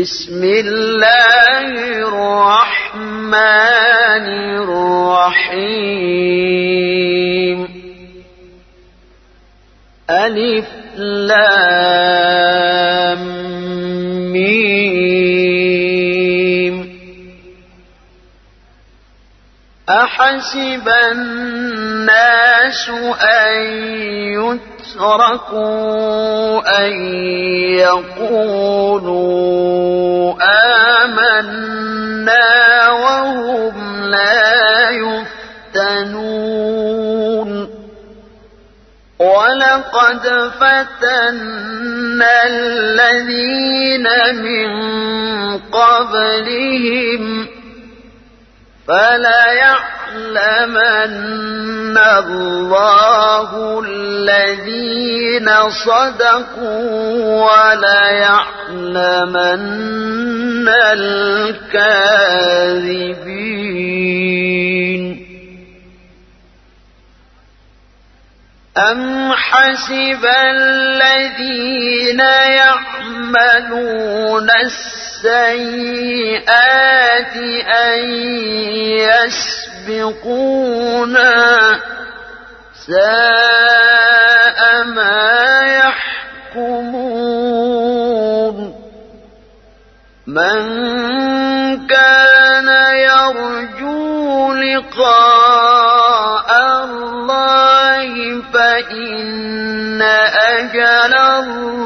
بسم الله الرحمن الرحيم. ألف لام ميم. أحسب الناس أن يتقوا أشركوا أن يقولوا آمنا وهم لا يفتنون ولقد فتنا الذين من قبلهم فليعلمن الله الذين صدقوا وليعلمن الكاذبين أم حسب الذين يعملون السيئات أن يسبقونا ساء ما يحكمون. من كان يرجو لقاء الله فإن أجل الله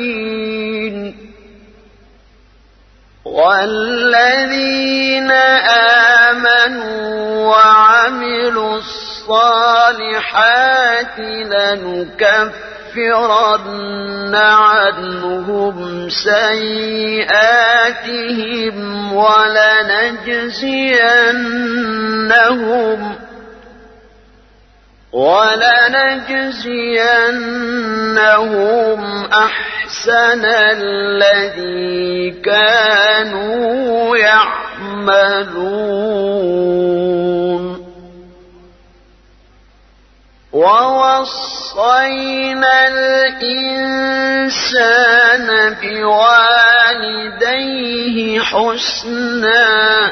والذين آمنوا وعملوا الصالحات لنكفرن عنهم سيئاتهم ولنجزينهم ولنجزينهم أحسن الذي كانوا يعملون. ووصينا الإنسان بوالديه حسناً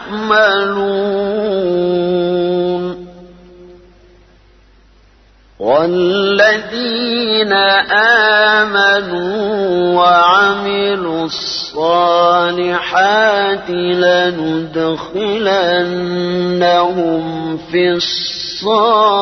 تعملون والذين آمنوا وعملوا الصالحات لندخلنهم في الصالحين.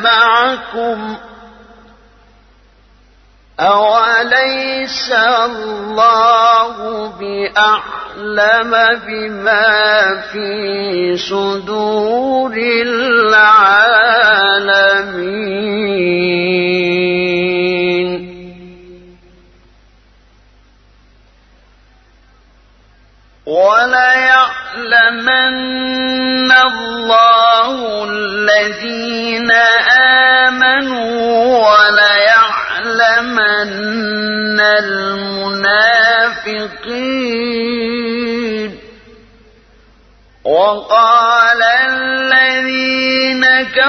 معكم أوليس الله بأعلم بما في صدور العالمين؟ وليعلمن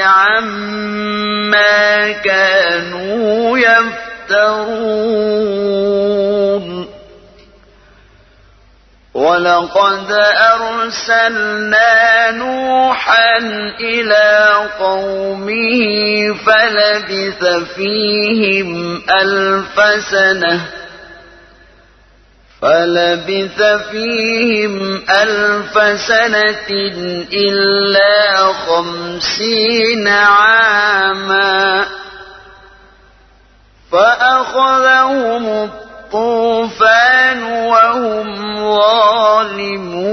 عما كانوا يفترون. ولقد أرسلنا نوحا إلى قومه فلبث فيهم ألف سنة. فلبث فيهم ألف سنة إلا خمسين عاما فأخذهم الطوفان وهم ظالمون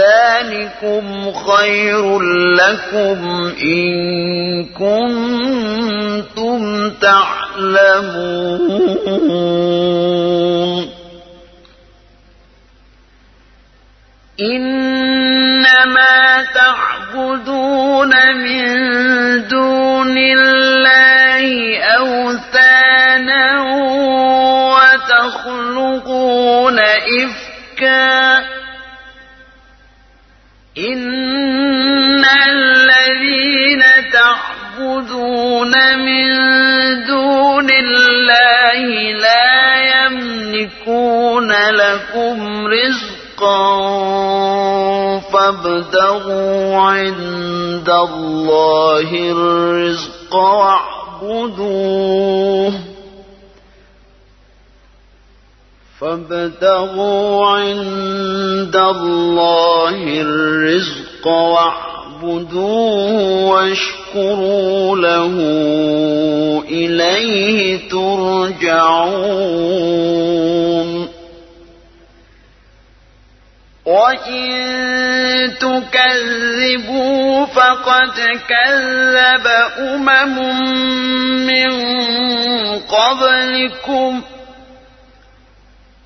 ذلكم خير لكم إن كنتم تعلمون. تعبدون من دون الله لا يملكون لكم رزقا فابتغوا عند الله الرزق واعبدوه فابتغوا عند الله الرزق واعبدوه واشكروا له إليه ترجعون. وإن تكذبوا فقد كذب أمم من قبلكم.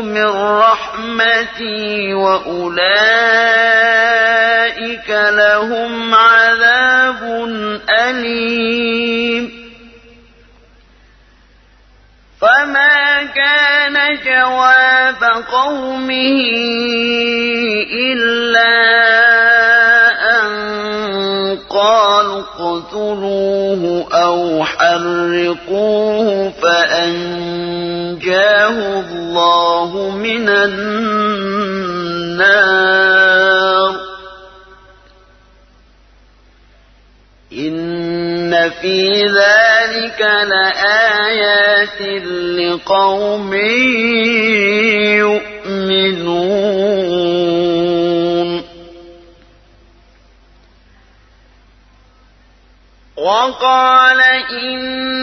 من رحمتي وأولئك لهم عذاب أليم. فما كان جواب قومه إلا أن قالوا اقتلوه أو حرقوه فأنجاه الله من النار إن في ذلك لآيات لقوم يؤمنون وقال إنما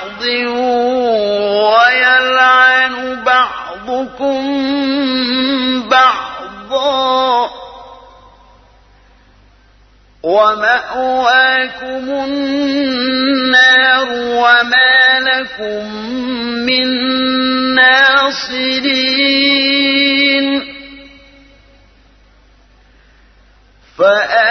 ويلعن بعضكم بعضا ومأواكم النار وما لكم من ناصرين فآمن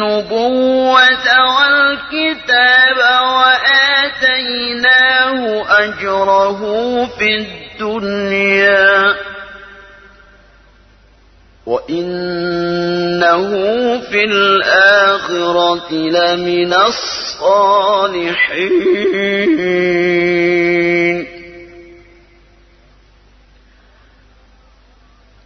النبوة والكتاب وآتيناه أجره في الدنيا. وإنه في الآخرة لمن الصالحين.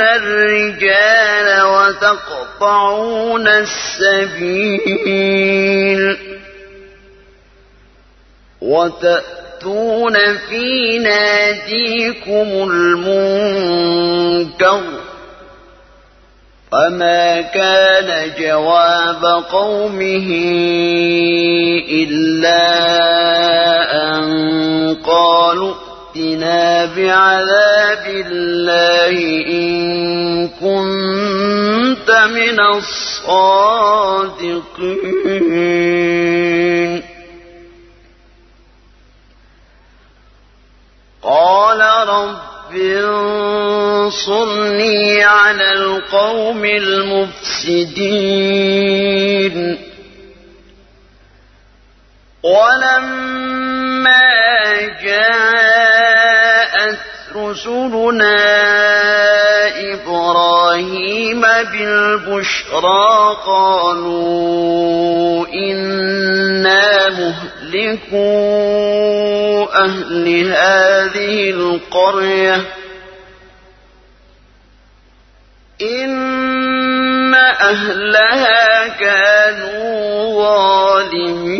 الرجال وتقطعون السبيل وتأتون تأتون في ناديكم المنكر فما كان جواب قومه إلا بعذاب الله إن كنت من الصادقين قال رب انصرني على القوم المفسدين ولما جاءت رسلنا إبراهيم بالبشرى قالوا إنا مهلكوا أهل هذه القرية إن أهلها كانوا ظالمين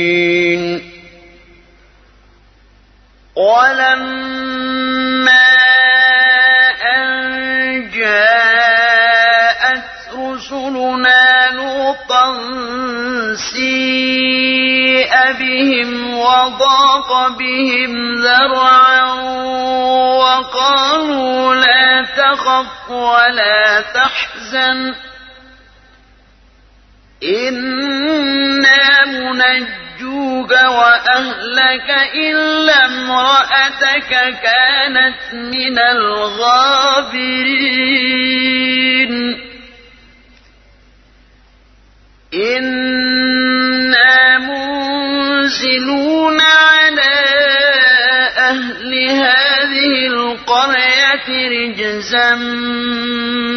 ولما أن جاءت رسلنا لوطا سيء بهم وضاق بهم ذرعا وقالوا لا تخف ولا تحزن إنا منجوك وأهلك إلا امرأتك كانت من الغابرين. إنا منزلون على أهل هذه القرية رجزا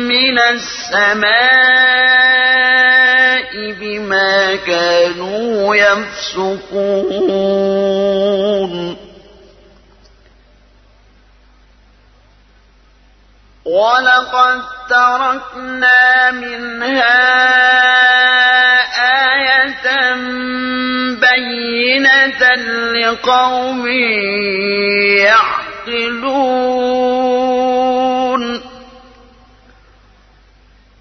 من السماء. كانوا يفسقون. ولقد تركنا منها آية بينة لقوم يعقلون.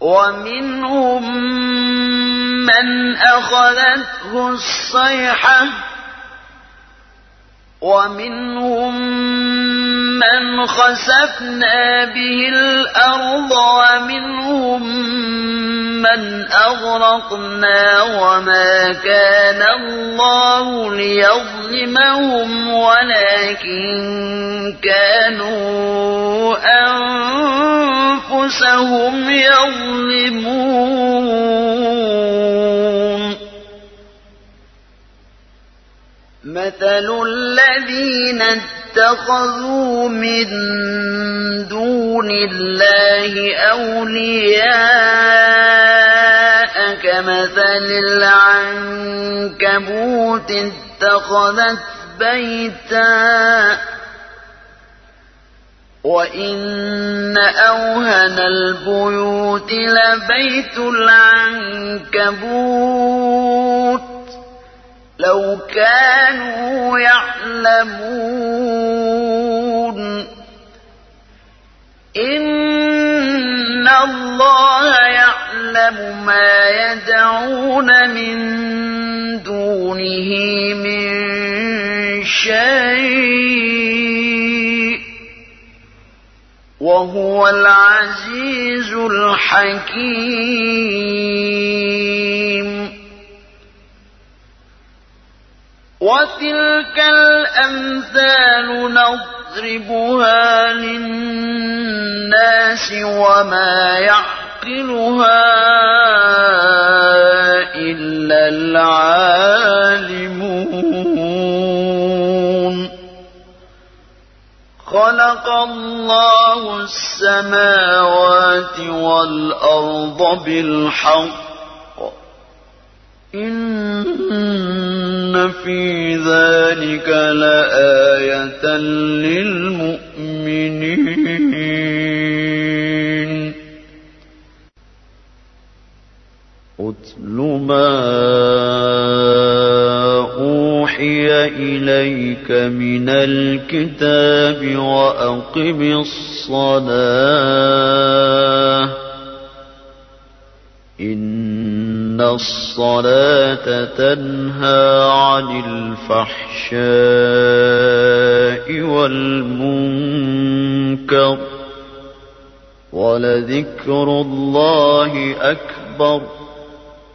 ومنهم من أخذته الصيحة ومنهم من خسفنا به الأرض ومنهم من أغرقنا وما كان الله ليظلمهم ولكن كانوا أنفسهم يظلمون مثل الذين اتخذوا من دون الله أولياء كمثل العنكبوت اتخذت بيتا وإن أوهن البيوت لبيت العنكبوت لو كانوا يعلمون إن الله يعلم ما يدعون من دونه من شيء وهو العزيز الحكيم. وتلك الأمثال نضربها للناس وما يعقلها إلا العالمون. خلق الله السماوات والأرض بالحق. إن في ذلك لآية للمؤمنين. أتل ما أوحي إليك من الكتاب وأقم الصلاة إن الصلاة تنهى عن الفحشاء والمنكر ولذكر الله أكبر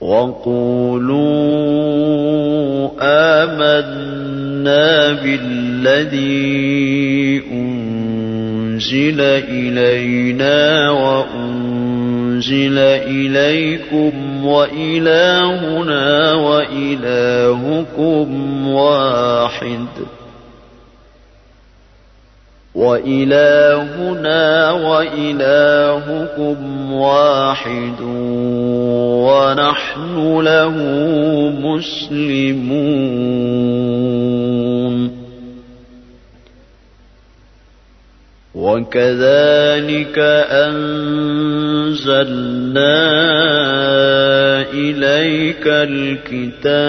وقولوا آمنا بالذي أنزل إلينا وأنزل إليكم وإلهنا وإلهكم واحد وإلهنا وإلهكم واحد ونحن له مسلمون. وكذلك أنزلنا إليك الكتاب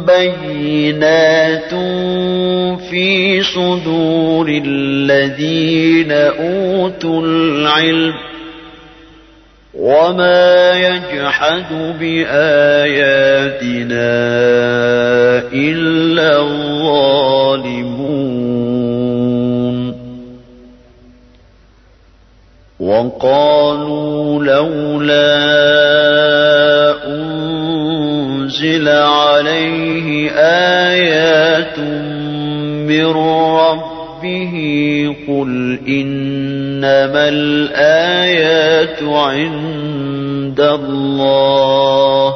بينات في صدور الذين أوتوا العلم وما يجحد بآياتنا إلا الظالمون وقالوا لولا أنزل عليه آيات من ربه قل إنما الآيات عند الله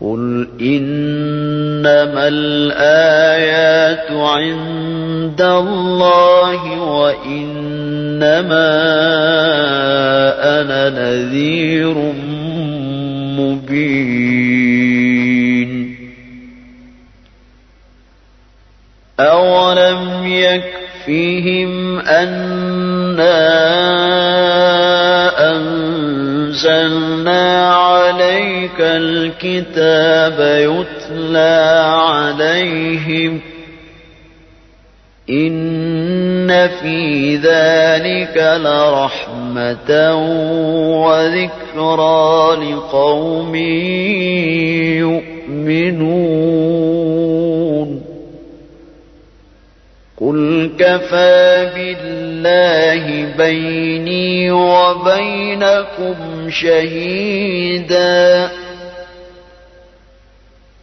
قل إنما الآيات عند الله وإنما أنا نذير مبين أولم يكفهم أنا أنزلنا عليك الكتاب يتلى عليهم إن في ذلك لرحمة وذكرى لقوم يؤمنون قل كفى بالله بيني وبينكم شهيداً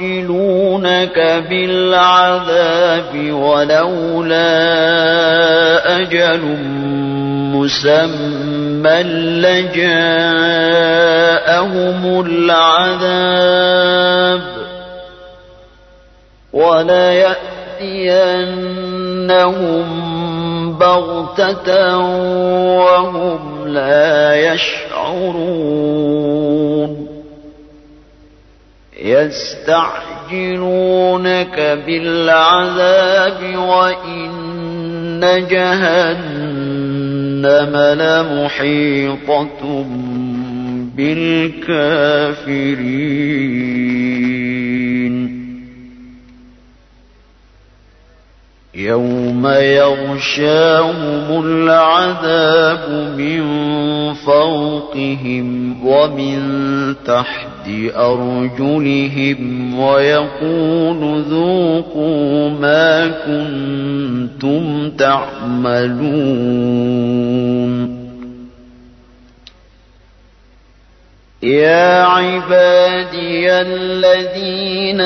يستعجلونك بالعذاب ولولا أجل مسمى لجاءهم العذاب وليأتينهم بغتة وهم لا يشعرون يستعجلونك بالعذاب وإن جهنم لمحيطة بالكافرين. يوم يغشاهم العذاب من فوقهم ومن تحت أرجلهم ويقول ذوقوا ما كنتم تعملون. يا عبادي الذين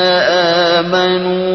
آمنوا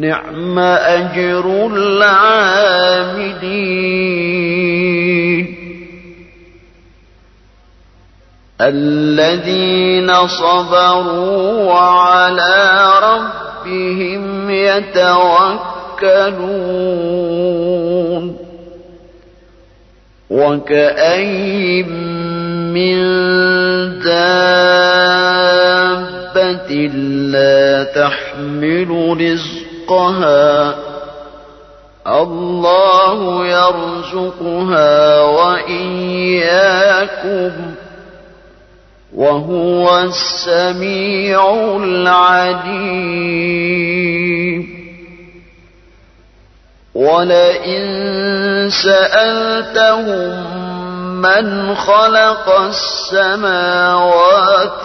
نعم أجر العاملين. الذين صبروا وعلى ربهم يتوكلون. وكأي من دابة لا تحمل رزقها الله يرزقها وإياكم. وهو السميع العليم. ولئن سألتهم من خلق السماوات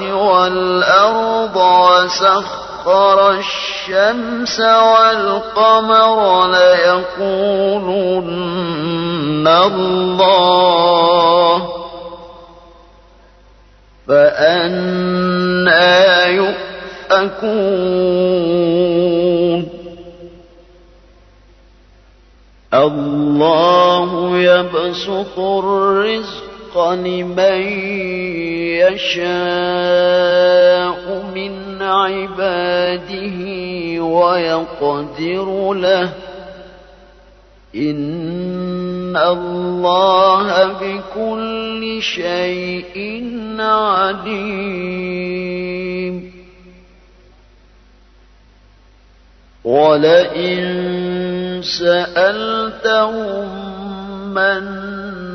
والأرض وسخر الشمس والقمر ليقولن الله فأنا يؤفكون. الله يبسط الرزق لمن يشاء من عباده ويقدر له. إن الله بكل شيء عليم. ولئن سألتهم من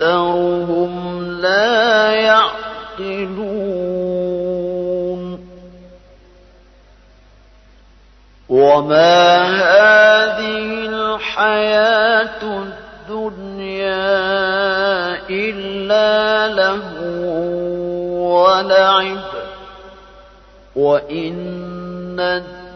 أكثرهم لا يعقلون وما هذه الحياة الدنيا إلا له ولعب وإن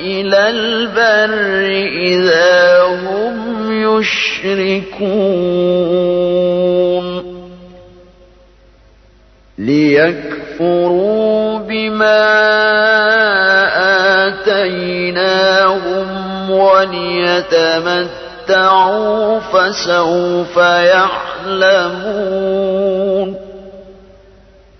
إلى البر إذا هم يشركون. ليكفروا بما آتيناهم وليتمتعوا فسوف يعلمون.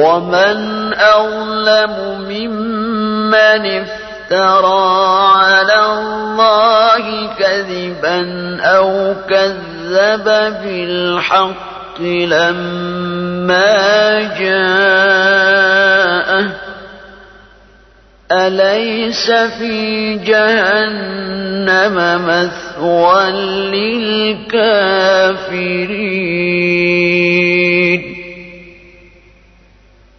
ومن أظلم ممن افترى على الله كذبا أو كذب بالحق لما جاءه أليس في جهنم مثوى للكافرين